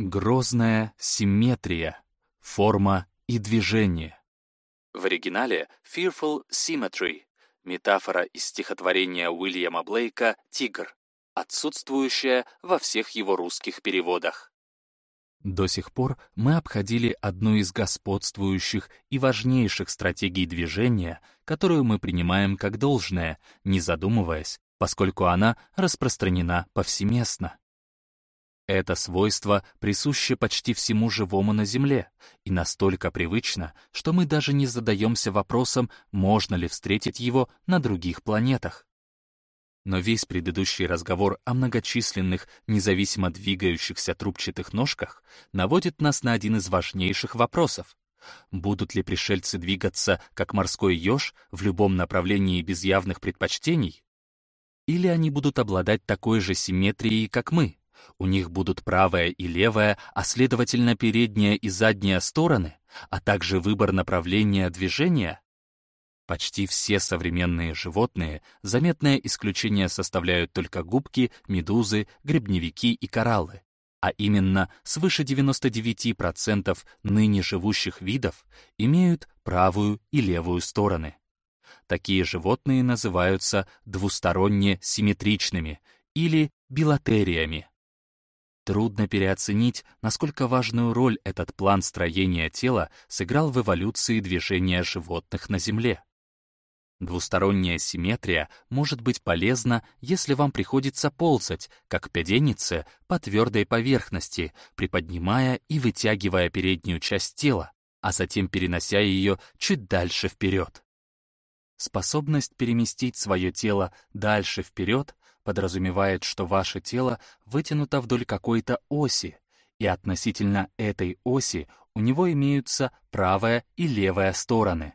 Грозная симметрия, форма и движение. В оригинале Fearful Symmetry, метафора из стихотворения Уильяма Блейка «Тигр», отсутствующая во всех его русских переводах. До сих пор мы обходили одну из господствующих и важнейших стратегий движения, которую мы принимаем как должное, не задумываясь, поскольку она распространена повсеместно. Это свойство присуще почти всему живому на Земле и настолько привычно, что мы даже не задаемся вопросом, можно ли встретить его на других планетах. Но весь предыдущий разговор о многочисленных, независимо двигающихся трубчатых ножках наводит нас на один из важнейших вопросов. Будут ли пришельцы двигаться, как морской еж, в любом направлении без явных предпочтений? Или они будут обладать такой же симметрией, как мы, у них будут правая и левая, а следовательно передняя и задняя стороны, а также выбор направления движения? Почти все современные животные, заметное исключение составляют только губки, медузы, грибневики и кораллы. А именно, свыше 99% ныне живущих видов имеют правую и левую стороны. Такие животные называются двусторонне симметричными или билатериями. Трудно переоценить, насколько важную роль этот план строения тела сыграл в эволюции движения животных на Земле. Двусторонняя симметрия может быть полезна, если вам приходится ползать, как пяденице, по твердой поверхности, приподнимая и вытягивая переднюю часть тела, а затем перенося ее чуть дальше вперед. Способность переместить свое тело дальше вперед подразумевает, что ваше тело вытянуто вдоль какой-то оси, и относительно этой оси у него имеются правая и левая стороны.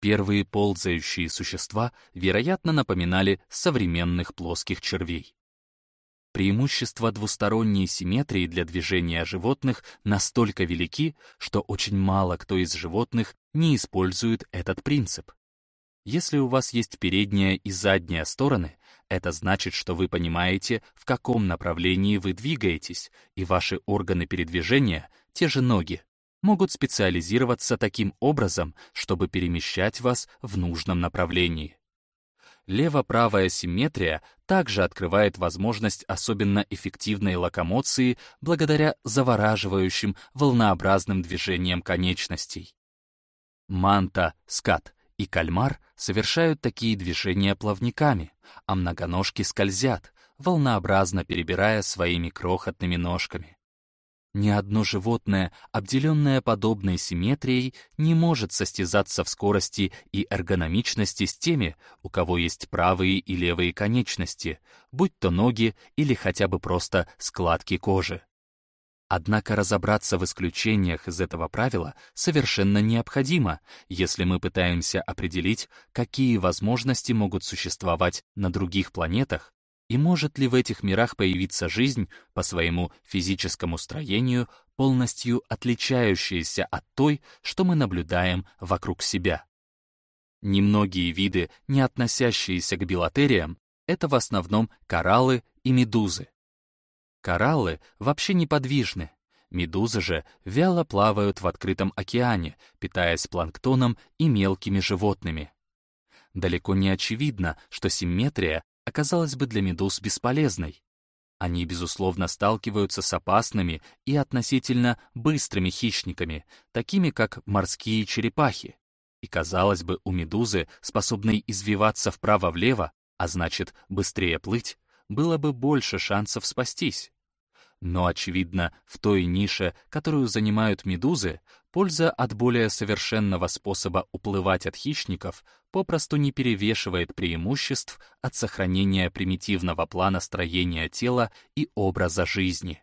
Первые ползающие существа, вероятно, напоминали современных плоских червей. Преимущества двусторонней симметрии для движения животных настолько велики, что очень мало кто из животных не использует этот принцип. Если у вас есть передняя и задняя стороны, это значит, что вы понимаете, в каком направлении вы двигаетесь, и ваши органы передвижения, те же ноги, могут специализироваться таким образом, чтобы перемещать вас в нужном направлении. Лево-правая симметрия также открывает возможность особенно эффективной локомоции благодаря завораживающим волнообразным движениям конечностей. Манта, скат и кальмар совершают такие движения плавниками, а многоножки скользят, волнообразно перебирая своими крохотными ножками. Ни одно животное, обделенное подобной симметрией, не может состязаться в скорости и эргономичности с теми, у кого есть правые и левые конечности, будь то ноги или хотя бы просто складки кожи. Однако разобраться в исключениях из этого правила совершенно необходимо, если мы пытаемся определить, какие возможности могут существовать на других планетах и может ли в этих мирах появиться жизнь по своему физическому строению, полностью отличающаяся от той, что мы наблюдаем вокруг себя. Немногие виды, не относящиеся к билатериям, это в основном кораллы и медузы. Кораллы вообще неподвижны. Медузы же вяло плавают в открытом океане, питаясь планктоном и мелкими животными. Далеко не очевидно, что симметрия оказалась бы для медуз бесполезной. Они, безусловно, сталкиваются с опасными и относительно быстрыми хищниками, такими как морские черепахи. И, казалось бы, у медузы, способной извиваться вправо-влево, а значит, быстрее плыть, было бы больше шансов спастись. Но, очевидно, в той нише, которую занимают медузы, польза от более совершенного способа уплывать от хищников попросту не перевешивает преимуществ от сохранения примитивного плана строения тела и образа жизни.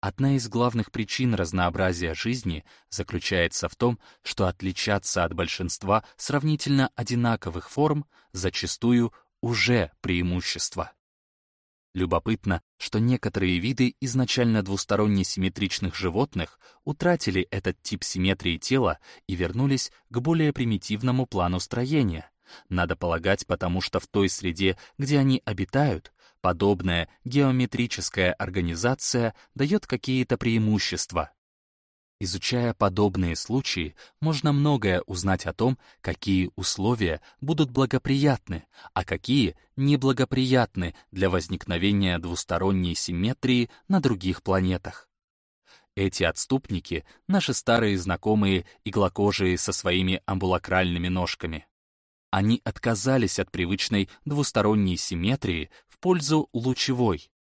Одна из главных причин разнообразия жизни заключается в том, что отличаться от большинства сравнительно одинаковых форм зачастую уже преимущество. Любопытно, что некоторые виды изначально двусторонне симметричных животных утратили этот тип симметрии тела и вернулись к более примитивному плану строения. Надо полагать, потому что в той среде, где они обитают, Подобная геометрическая организация дает какие-то преимущества. Изучая подобные случаи, можно многое узнать о том, какие условия будут благоприятны, а какие неблагоприятны для возникновения двусторонней симметрии на других планетах. Эти отступники — наши старые знакомые иглокожие со своими амбулакральными ножками. Они отказались от привычной двусторонней симметрии в пользу лучевой.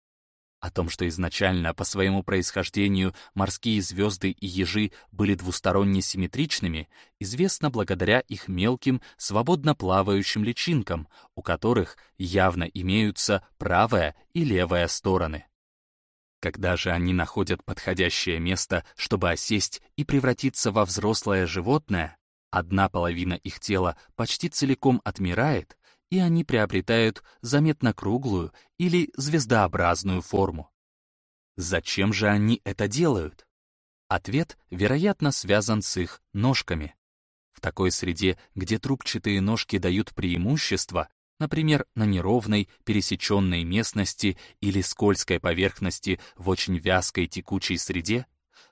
О том, что изначально по своему происхождению морские звезды и ежи были двусторонне симметричными, известно благодаря их мелким, свободно плавающим личинкам, у которых явно имеются правая и левая стороны. Когда же они находят подходящее место, чтобы осесть и превратиться во взрослое животное, одна половина их тела почти целиком отмирает, и они приобретают заметно круглую или звездообразную форму. Зачем же они это делают? Ответ, вероятно, связан с их ножками. В такой среде, где трубчатые ножки дают преимущество, например, на неровной, пересеченной местности или скользкой поверхности в очень вязкой текучей среде,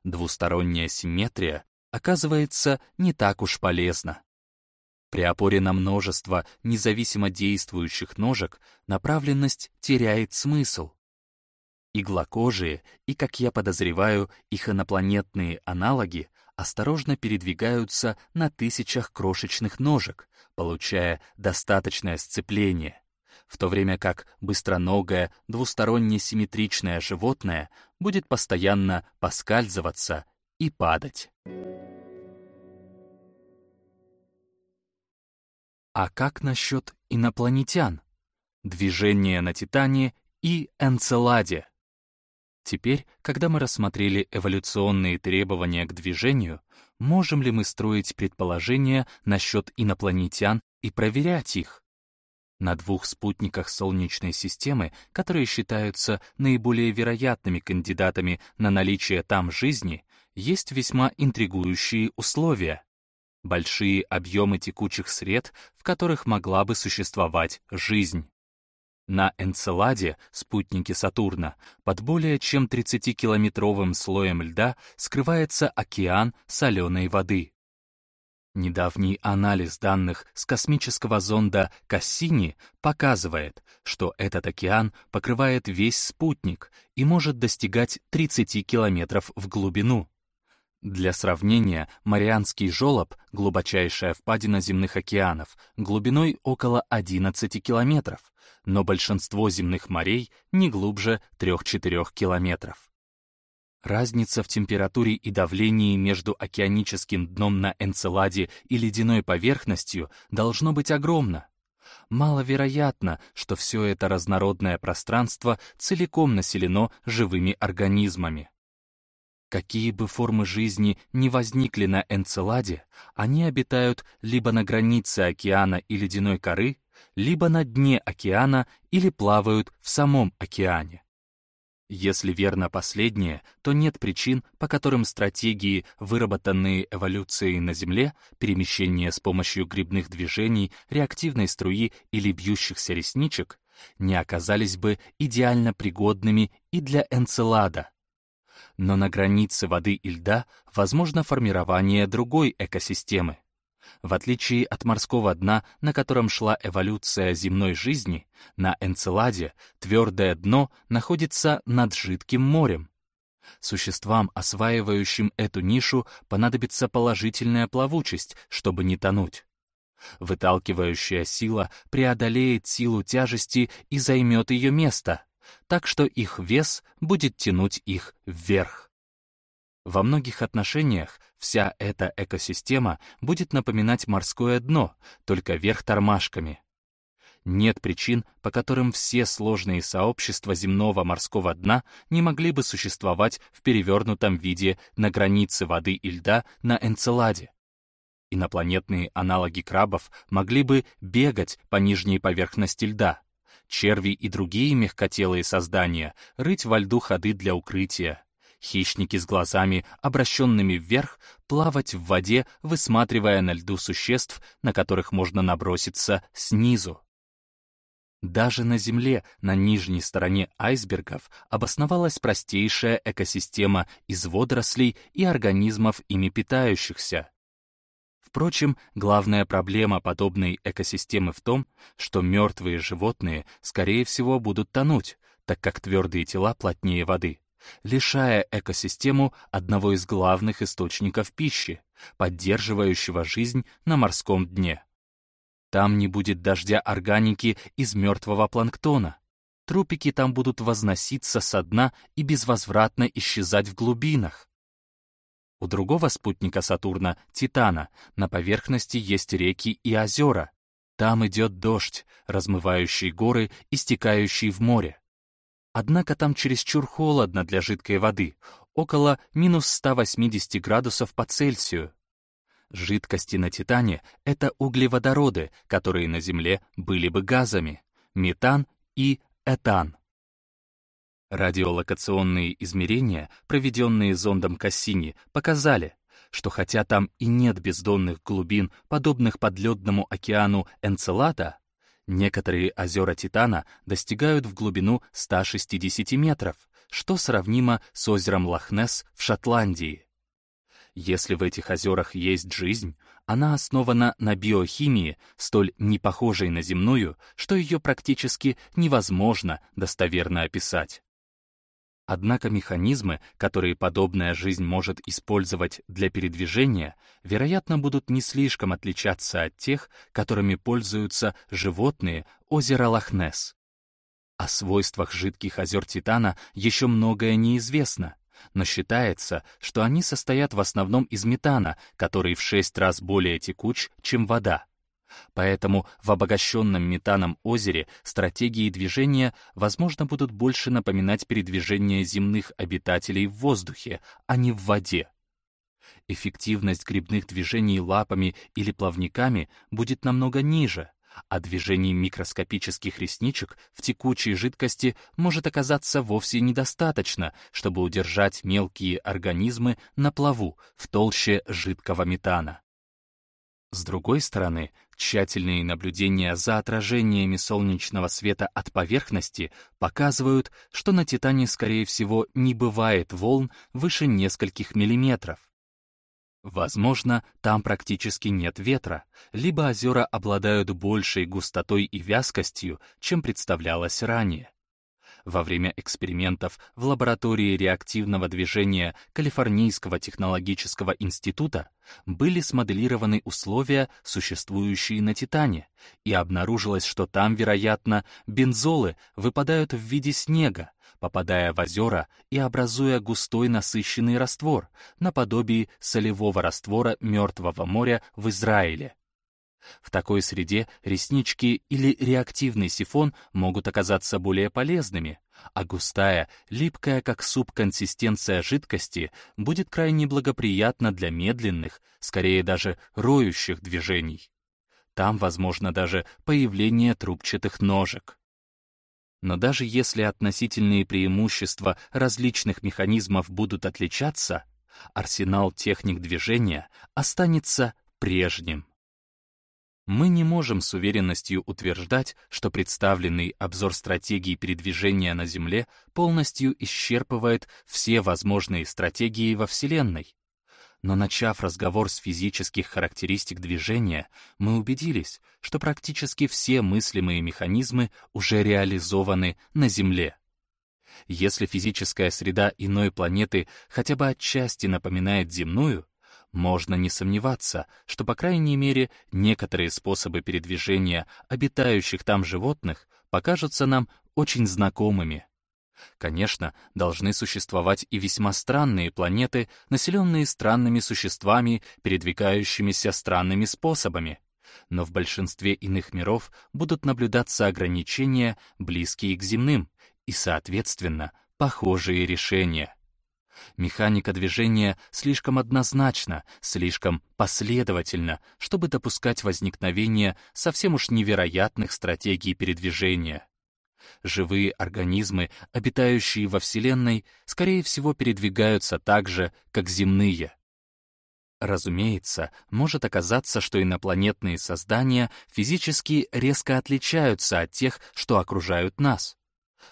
двусторонняя симметрия оказывается не так уж полезна. При опоре на множество независимо действующих ножек направленность теряет смысл. Иглокожие и, как я подозреваю, их инопланетные аналоги осторожно передвигаются на тысячах крошечных ножек, получая достаточное сцепление, в то время как быстроногое, двусторонне симметричное животное будет постоянно поскальзываться и падать. А как насчет инопланетян? Движение на Титане и Энцеладе. Теперь, когда мы рассмотрели эволюционные требования к движению, можем ли мы строить предположения насчет инопланетян и проверять их? На двух спутниках Солнечной системы, которые считаются наиболее вероятными кандидатами на наличие там жизни, есть весьма интригующие условия. Большие объемы текучих сред, в которых могла бы существовать жизнь. На Энцеладе, спутнике Сатурна, под более чем 30-километровым слоем льда скрывается океан соленой воды. Недавний анализ данных с космического зонда Кассини показывает, что этот океан покрывает весь спутник и может достигать 30 километров в глубину. Для сравнения, Марианский желоб, глубочайшая впадина земных океанов, глубиной около 11 километров, но большинство земных морей не глубже 3-4 километров. Разница в температуре и давлении между океаническим дном на Энцеладе и ледяной поверхностью должно быть огромна. Маловероятно, что все это разнородное пространство целиком населено живыми организмами. Какие бы формы жизни ни возникли на Энцеладе, они обитают либо на границе океана и ледяной коры, либо на дне океана или плавают в самом океане. Если верно последнее, то нет причин, по которым стратегии, выработанные эволюцией на Земле, перемещение с помощью грибных движений, реактивной струи или бьющихся ресничек, не оказались бы идеально пригодными и для Энцелада, но на границе воды и льда возможно формирование другой экосистемы. В отличие от морского дна, на котором шла эволюция земной жизни, на Энцеладе твердое дно находится над жидким морем. Существам, осваивающим эту нишу, понадобится положительная плавучесть, чтобы не тонуть. Выталкивающая сила преодолеет силу тяжести и займет ее место — так что их вес будет тянуть их вверх. Во многих отношениях вся эта экосистема будет напоминать морское дно, только вверх тормашками. Нет причин, по которым все сложные сообщества земного морского дна не могли бы существовать в перевернутом виде на границе воды и льда на Энцеладе. Инопланетные аналоги крабов могли бы бегать по нижней поверхности льда, черви и другие мягкотелые создания рыть во льду ходы для укрытия. Хищники с глазами, обращенными вверх, плавать в воде, высматривая на льду существ, на которых можно наброситься снизу. Даже на Земле, на нижней стороне айсбергов, обосновалась простейшая экосистема из водорослей и организмов, ими питающихся. Впрочем, главная проблема подобной экосистемы в том, что мертвые животные, скорее всего, будут тонуть, так как твердые тела плотнее воды, лишая экосистему одного из главных источников пищи, поддерживающего жизнь на морском дне. Там не будет дождя органики из мертвого планктона. Трупики там будут возноситься со дна и безвозвратно исчезать в глубинах. У другого спутника Сатурна, Титана, на поверхности есть реки и озера. Там идет дождь, размывающий горы и стекающий в море. Однако там чересчур холодно для жидкой воды, около минус 180 градусов по Цельсию. Жидкости на Титане — это углеводороды, которые на Земле были бы газами, метан и этан. Радиолокационные измерения, проведенные зондом Кассини, показали, что хотя там и нет бездонных глубин, подобных подледному океану Энцелада, некоторые озера Титана достигают в глубину 160 метров, что сравнимо с озером Лохнесс в Шотландии. Если в этих озерах есть жизнь, она основана на биохимии, столь не похожей на земную, что ее практически невозможно достоверно описать. Однако механизмы, которые подобная жизнь может использовать для передвижения, вероятно, будут не слишком отличаться от тех, которыми пользуются животные озера Лохнесс. О свойствах жидких озер Титана еще многое неизвестно, но считается, что они состоят в основном из метана, который в шесть раз более текуч, чем вода. Поэтому в обогащенном метаном озере стратегии движения, возможно, будут больше напоминать передвижение земных обитателей в воздухе, а не в воде. Эффективность грибных движений лапами или плавниками будет намного ниже, а движений микроскопических ресничек в текучей жидкости может оказаться вовсе недостаточно, чтобы удержать мелкие организмы на плаву в толще жидкого метана. С другой стороны, тщательные наблюдения за отражениями солнечного света от поверхности показывают, что на Титане, скорее всего, не бывает волн выше нескольких миллиметров. Возможно, там практически нет ветра, либо озера обладают большей густотой и вязкостью, чем представлялось ранее. Во время экспериментов в лаборатории реактивного движения Калифорнийского технологического института были смоделированы условия, существующие на Титане, и обнаружилось, что там, вероятно, бензолы выпадают в виде снега, попадая в озера и образуя густой насыщенный раствор, наподобие солевого раствора Мертвого моря в Израиле. В такой среде реснички или реактивный сифон могут оказаться более полезными, а густая, липкая как суп консистенция жидкости будет крайне благоприятна для медленных, скорее даже роющих движений. Там возможно даже появление трубчатых ножек. Но даже если относительные преимущества различных механизмов будут отличаться, арсенал техник движения останется прежним. Мы не можем с уверенностью утверждать, что представленный обзор стратегий передвижения на Земле полностью исчерпывает все возможные стратегии во Вселенной. Но начав разговор с физических характеристик движения, мы убедились, что практически все мыслимые механизмы уже реализованы на Земле. Если физическая среда иной планеты хотя бы отчасти напоминает земную, можно не сомневаться, что, по крайней мере, некоторые способы передвижения обитающих там животных покажутся нам очень знакомыми. Конечно, должны существовать и весьма странные планеты, населенные странными существами, передвигающимися странными способами. Но в большинстве иных миров будут наблюдаться ограничения, близкие к земным, и, соответственно, похожие решения. Механика движения слишком однозначна, слишком последовательна, чтобы допускать возникновение совсем уж невероятных стратегий передвижения. Живые организмы, обитающие во Вселенной, скорее всего передвигаются так же, как земные. Разумеется, может оказаться, что инопланетные создания физически резко отличаются от тех, что окружают нас.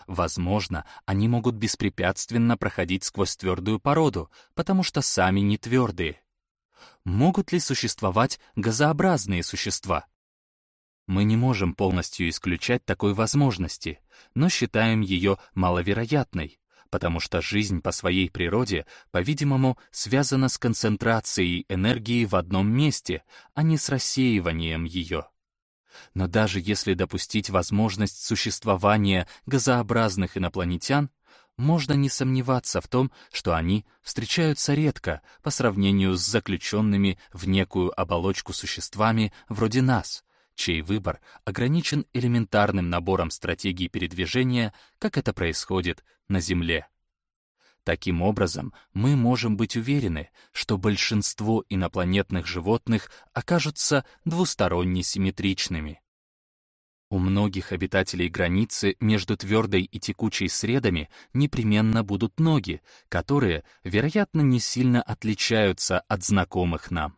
Возможно, они могут беспрепятственно проходить сквозь твердую породу, потому что сами не твердые. Могут ли существовать газообразные существа? Мы не можем полностью исключать такой возможности, но считаем ее маловероятной, потому что жизнь по своей природе, по-видимому, связана с концентрацией энергии в одном месте, а не с рассеиванием ее. Но даже если допустить возможность существования газообразных инопланетян, можно не сомневаться в том, что они встречаются редко по сравнению с заключенными в некую оболочку существами вроде нас, чей выбор ограничен элементарным набором стратегий передвижения, как это происходит на Земле. Таким образом, мы можем быть уверены, что большинство инопланетных животных окажутся двусторонне симметричными. У многих обитателей границы между твердой и текучей средами непременно будут ноги, которые, вероятно, не сильно отличаются от знакомых нам.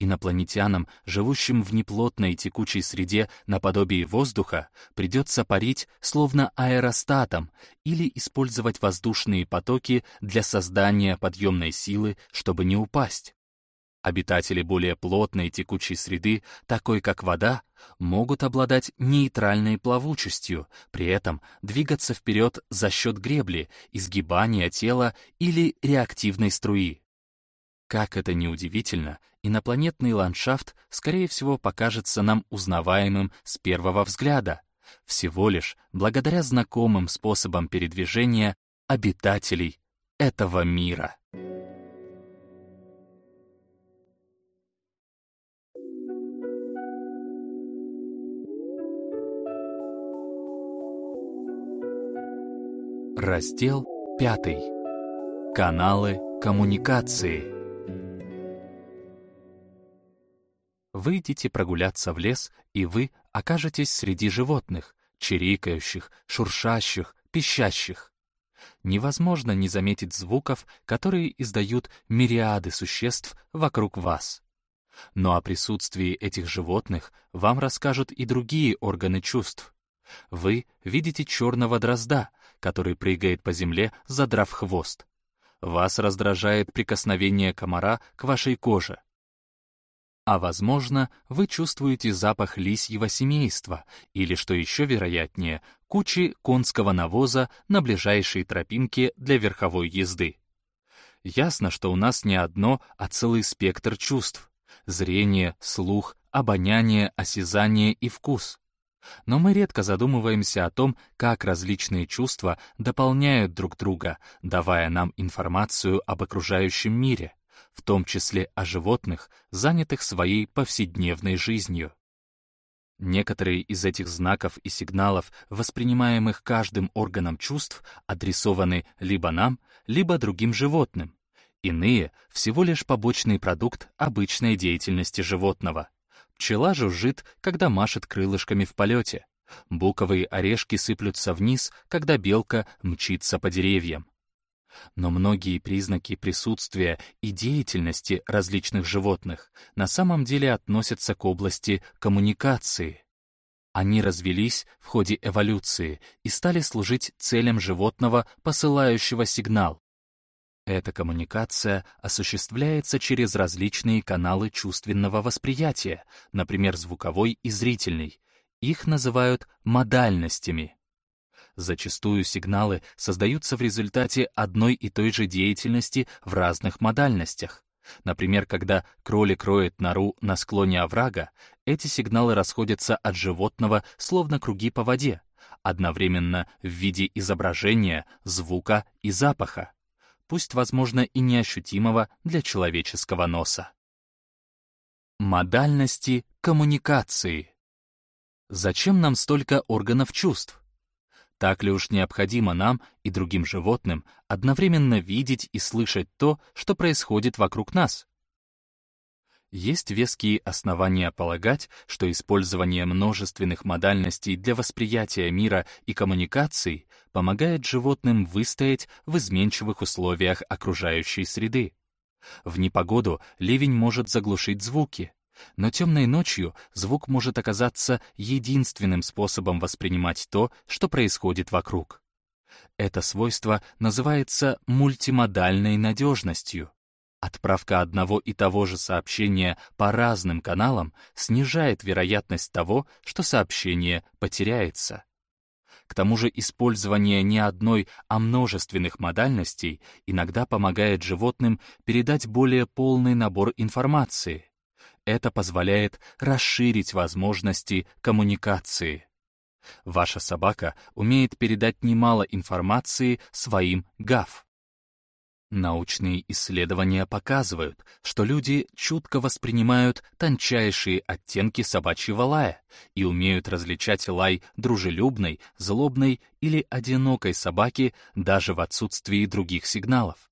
Инопланетянам, живущим в неплотной текучей среде наподобие воздуха, придется парить словно аэростатом или использовать воздушные потоки для создания подъемной силы, чтобы не упасть. Обитатели более плотной текучей среды, такой как вода, могут обладать нейтральной плавучестью, при этом двигаться вперед за счет гребли, изгибания тела или реактивной струи. Как это ни удивительно, инопланетный ландшафт, скорее всего, покажется нам узнаваемым с первого взгляда, всего лишь благодаря знакомым способам передвижения обитателей этого мира. Раздел 5. Каналы коммуникации. Выйдите прогуляться в лес, и вы окажетесь среди животных, чирикающих, шуршащих, пищащих. Невозможно не заметить звуков, которые издают мириады существ вокруг вас. Но о присутствии этих животных вам расскажут и другие органы чувств. Вы видите черного дрозда, который прыгает по земле, задрав хвост. Вас раздражает прикосновение комара к вашей коже. А возможно, вы чувствуете запах лисьего семейства или, что еще вероятнее, кучи конского навоза на ближайшей тропинке для верховой езды. Ясно, что у нас не одно, а целый спектр чувств. Зрение, слух, обоняние, осязание и вкус. Но мы редко задумываемся о том, как различные чувства дополняют друг друга, давая нам информацию об окружающем мире в том числе о животных, занятых своей повседневной жизнью. Некоторые из этих знаков и сигналов, воспринимаемых каждым органом чувств, адресованы либо нам, либо другим животным. Иные — всего лишь побочный продукт обычной деятельности животного. Пчела жужжит, когда машет крылышками в полете. Буковые орешки сыплются вниз, когда белка мчится по деревьям. Но многие признаки присутствия и деятельности различных животных на самом деле относятся к области коммуникации. Они развелись в ходе эволюции и стали служить целям животного, посылающего сигнал. Эта коммуникация осуществляется через различные каналы чувственного восприятия, например, звуковой и зрительный. Их называют модальностями. Зачастую сигналы создаются в результате одной и той же деятельности в разных модальностях. Например, когда кролик роет нору на склоне оврага, эти сигналы расходятся от животного словно круги по воде, одновременно в виде изображения, звука и запаха, пусть, возможно, и неощутимого для человеческого носа. Модальности коммуникации. Зачем нам столько органов чувств? Так ли уж необходимо нам и другим животным одновременно видеть и слышать то, что происходит вокруг нас? Есть веские основания полагать, что использование множественных модальностей для восприятия мира и коммуникаций помогает животным выстоять в изменчивых условиях окружающей среды. В непогоду ливень может заглушить звуки, но темной ночью звук может оказаться единственным способом воспринимать то, что происходит вокруг. Это свойство называется мультимодальной надежностью. Отправка одного и того же сообщения по разным каналам снижает вероятность того, что сообщение потеряется. К тому же использование не одной, а множественных модальностей иногда помогает животным передать более полный набор информации. Это позволяет расширить возможности коммуникации. Ваша собака умеет передать немало информации своим гав. Научные исследования показывают, что люди чутко воспринимают тончайшие оттенки собачьего лая и умеют различать лай дружелюбной, злобной или одинокой собаки даже в отсутствии других сигналов.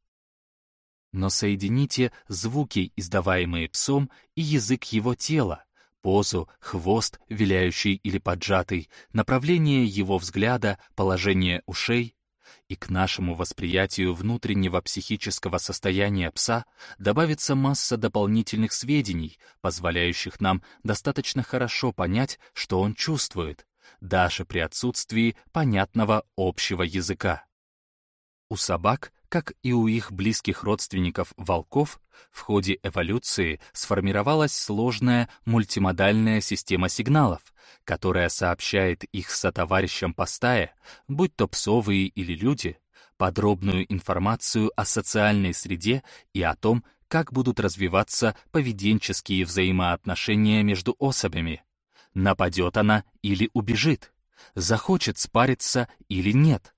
Но соедините звуки, издаваемые псом, и язык его тела, позу, хвост, виляющий или поджатый, направление его взгляда, положение ушей, и к нашему восприятию внутреннего психического состояния пса добавится масса дополнительных сведений, позволяющих нам достаточно хорошо понять, что он чувствует, даже при отсутствии понятного общего языка. У собак как и у их близких родственников волков, в ходе эволюции сформировалась сложная мультимодальная система сигналов, которая сообщает их сотоварищам по стае, будь то псовые или люди, подробную информацию о социальной среде и о том, как будут развиваться поведенческие взаимоотношения между особями. Нападет она или убежит, захочет спариться или нет —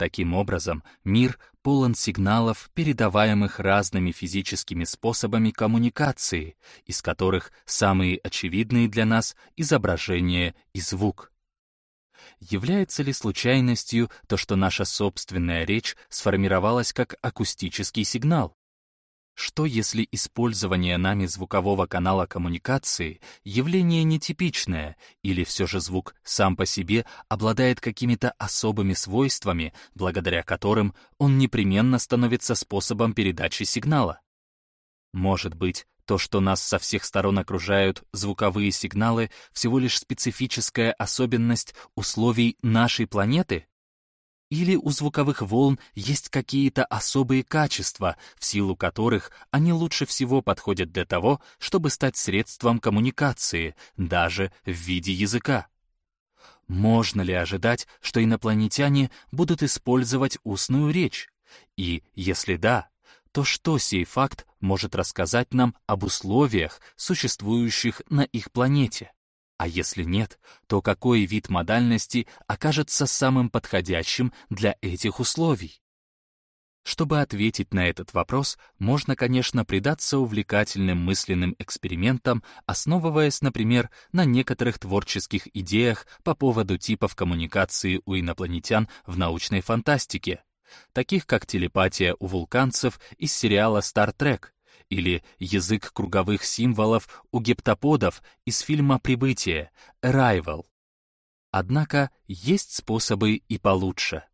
Таким образом, мир полон сигналов, передаваемых разными физическими способами коммуникации, из которых самые очевидные для нас — изображение и звук. Является ли случайностью то, что наша собственная речь сформировалась как акустический сигнал? Что если использование нами звукового канала коммуникации явление нетипичное, или все же звук сам по себе обладает какими-то особыми свойствами, благодаря которым он непременно становится способом передачи сигнала? Может быть, то, что нас со всех сторон окружают звуковые сигналы, всего лишь специфическая особенность условий нашей планеты? Или у звуковых волн есть какие-то особые качества, в силу которых они лучше всего подходят для того, чтобы стать средством коммуникации, даже в виде языка? Можно ли ожидать, что инопланетяне будут использовать устную речь? И, если да, то что сей факт может рассказать нам об условиях, существующих на их планете? А если нет, то какой вид модальности окажется самым подходящим для этих условий? Чтобы ответить на этот вопрос, можно, конечно, предаться увлекательным мысленным экспериментам, основываясь, например, на некоторых творческих идеях по поводу типов коммуникации у инопланетян в научной фантастике, таких как телепатия у вулканцев из сериала «Стар Трек», или язык круговых символов у гептоподов из фильма «Прибытие» «Arrival». Однако есть способы и получше.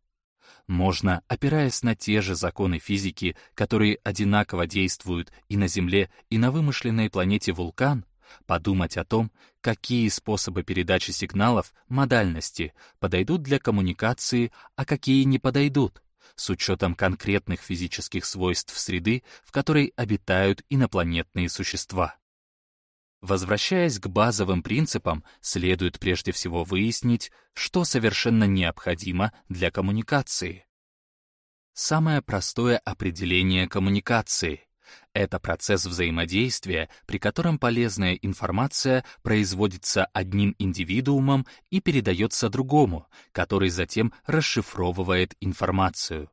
Можно, опираясь на те же законы физики, которые одинаково действуют и на Земле, и на вымышленной планете Вулкан, подумать о том, какие способы передачи сигналов, модальности, подойдут для коммуникации, а какие не подойдут, с учетом конкретных физических свойств среды, в которой обитают инопланетные существа. Возвращаясь к базовым принципам, следует прежде всего выяснить, что совершенно необходимо для коммуникации. Самое простое определение коммуникации — это процесс взаимодействия, при котором полезная информация производится одним индивидуумом и передается другому, который затем расшифровывает информацию.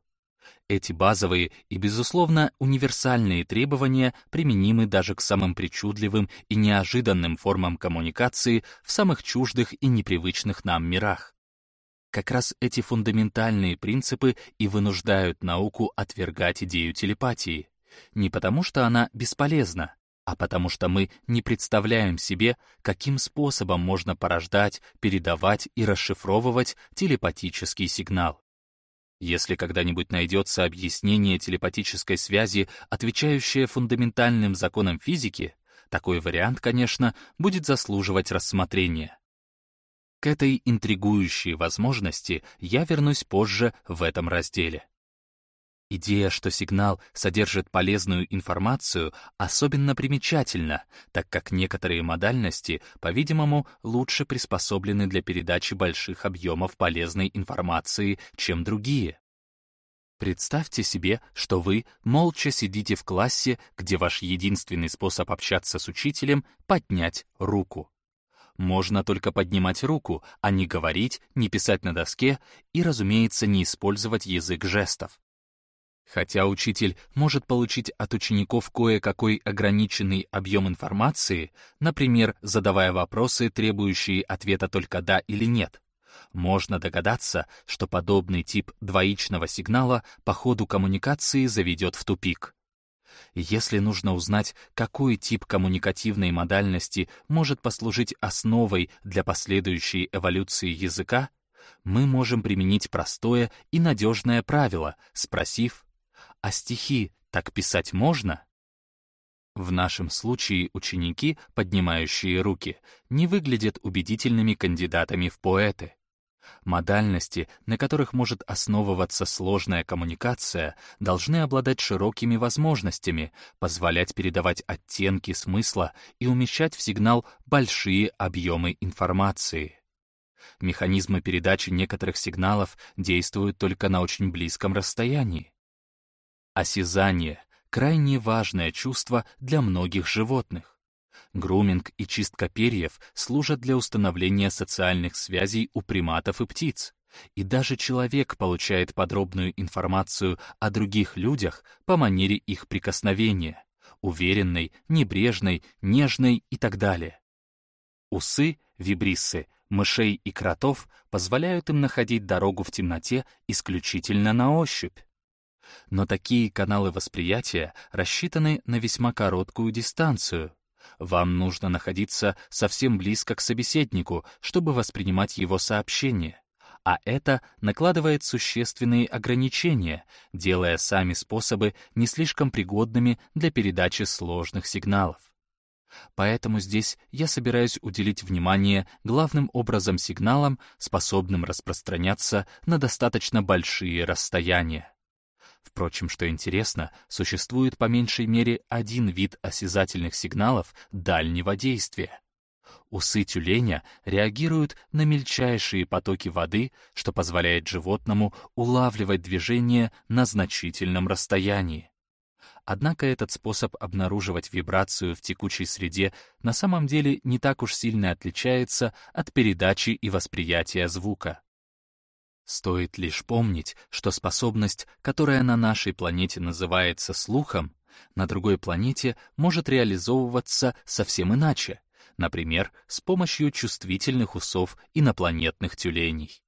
Эти базовые и, безусловно, универсальные требования применимы даже к самым причудливым и неожиданным формам коммуникации в самых чуждых и непривычных нам мирах. Как раз эти фундаментальные принципы и вынуждают науку отвергать идею телепатии. Не потому, что она бесполезна, а потому что мы не представляем себе, каким способом можно порождать, передавать и расшифровывать телепатический сигнал. Если когда-нибудь найдется объяснение телепатической связи, отвечающее фундаментальным законам физики, такой вариант, конечно, будет заслуживать рассмотрения. К этой интригующей возможности я вернусь позже в этом разделе. Идея, что сигнал содержит полезную информацию, особенно примечательна, так как некоторые модальности, по-видимому, лучше приспособлены для передачи больших объемов полезной информации, чем другие. Представьте себе, что вы молча сидите в классе, где ваш единственный способ общаться с учителем — поднять руку. Можно только поднимать руку, а не говорить, не писать на доске и, разумеется, не использовать язык жестов. Хотя учитель может получить от учеников кое-какой ограниченный объем информации, например, задавая вопросы, требующие ответа только «да» или «нет», можно догадаться, что подобный тип двоичного сигнала по ходу коммуникации заведет в тупик. Если нужно узнать, какой тип коммуникативной модальности может послужить основой для последующей эволюции языка, мы можем применить простое и надежное правило, спросив, а стихи так писать можно? В нашем случае ученики, поднимающие руки, не выглядят убедительными кандидатами в поэты. Модальности, на которых может основываться сложная коммуникация, должны обладать широкими возможностями, позволять передавать оттенки смысла и умещать в сигнал большие объемы информации. Механизмы передачи некоторых сигналов действуют только на очень близком расстоянии. Осязание — крайне важное чувство для многих животных. Груминг и чистка перьев служат для установления социальных связей у приматов и птиц. И даже человек получает подробную информацию о других людях по манере их прикосновения, уверенной, небрежной, нежной и так далее. Усы, вибриссы, мышей и кротов позволяют им находить дорогу в темноте исключительно на ощупь. Но такие каналы восприятия рассчитаны на весьма короткую дистанцию. Вам нужно находиться совсем близко к собеседнику, чтобы воспринимать его сообщение. А это накладывает существенные ограничения, делая сами способы не слишком пригодными для передачи сложных сигналов. Поэтому здесь я собираюсь уделить внимание главным образом сигналам, способным распространяться на достаточно большие расстояния. Впрочем, что интересно, существует по меньшей мере один вид осязательных сигналов дальнего действия. Усы тюленя реагируют на мельчайшие потоки воды, что позволяет животному улавливать движение на значительном расстоянии. Однако этот способ обнаруживать вибрацию в текучей среде на самом деле не так уж сильно отличается от передачи и восприятия звука. Стоит лишь помнить, что способность, которая на нашей планете называется слухом, на другой планете может реализовываться совсем иначе, например, с помощью чувствительных усов инопланетных тюленей.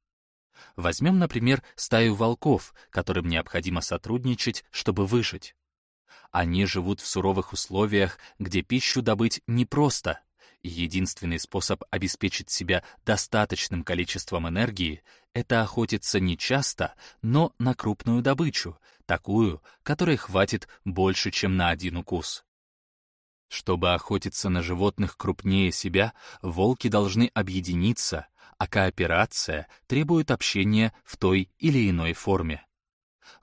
Возьмем, например, стаю волков, которым необходимо сотрудничать, чтобы выжить. Они живут в суровых условиях, где пищу добыть непросто, единственный способ обеспечить себя достаточным количеством энергии — это охотиться не часто, но на крупную добычу, такую, которой хватит больше, чем на один укус. Чтобы охотиться на животных крупнее себя, волки должны объединиться, а кооперация требует общения в той или иной форме.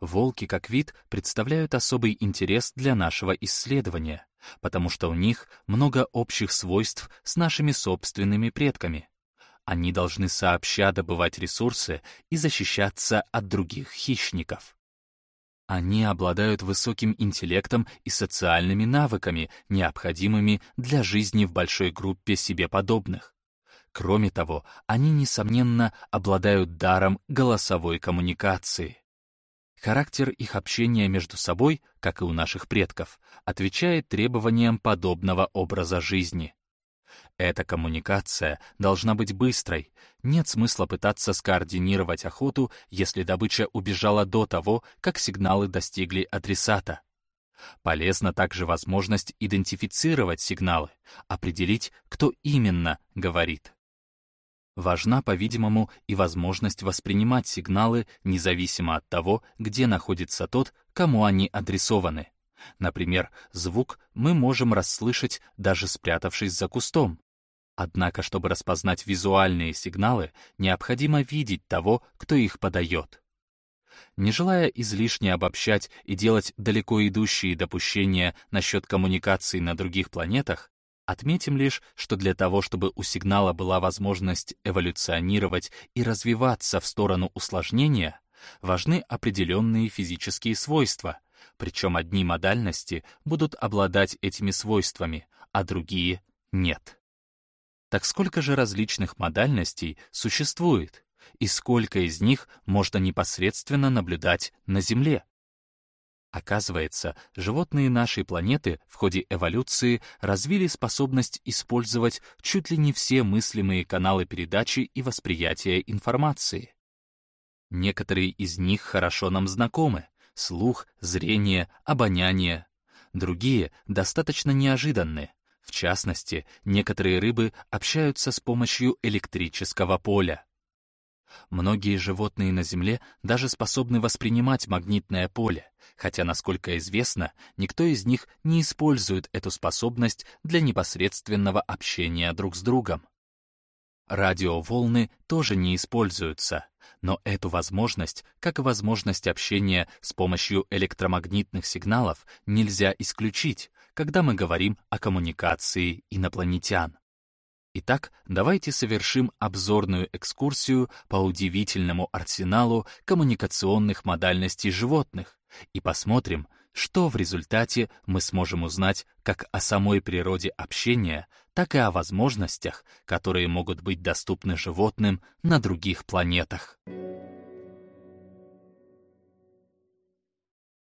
Волки как вид представляют особый интерес для нашего исследования потому что у них много общих свойств с нашими собственными предками. Они должны сообща добывать ресурсы и защищаться от других хищников. Они обладают высоким интеллектом и социальными навыками, необходимыми для жизни в большой группе себе подобных. Кроме того, они, несомненно, обладают даром голосовой коммуникации. Характер их общения между собой, как и у наших предков, отвечает требованиям подобного образа жизни. Эта коммуникация должна быть быстрой. Нет смысла пытаться скоординировать охоту, если добыча убежала до того, как сигналы достигли адресата. Полезна также возможность идентифицировать сигналы, определить, кто именно говорит. Важна, по-видимому, и возможность воспринимать сигналы независимо от того, где находится тот, кому они адресованы. Например, звук мы можем расслышать, даже спрятавшись за кустом. Однако, чтобы распознать визуальные сигналы, необходимо видеть того, кто их подает. Не желая излишне обобщать и делать далеко идущие допущения насчет коммуникаций на других планетах, отметим лишь, что для того, чтобы у сигнала была возможность эволюционировать и развиваться в сторону усложнения, важны определенные физические свойства, причем одни модальности будут обладать этими свойствами, а другие — нет. Так сколько же различных модальностей существует, и сколько из них можно непосредственно наблюдать на Земле? Оказывается, животные нашей планеты в ходе эволюции развили способность использовать чуть ли не все мыслимые каналы передачи и восприятия информации. Некоторые из них хорошо нам знакомы — слух, зрение, обоняние. Другие достаточно неожиданны. В частности, некоторые рыбы общаются с помощью электрического поля. Многие животные на Земле даже способны воспринимать магнитное поле, хотя, насколько известно, никто из них не использует эту способность для непосредственного общения друг с другом. Радиоволны тоже не используются, но эту возможность, как и возможность общения с помощью электромагнитных сигналов, нельзя исключить, когда мы говорим о коммуникации инопланетян. Итак, давайте совершим обзорную экскурсию по удивительному арсеналу коммуникационных модальностей животных и посмотрим, что в результате мы сможем узнать как о самой природе общения, так и о возможностях, которые могут быть доступны животным на других планетах.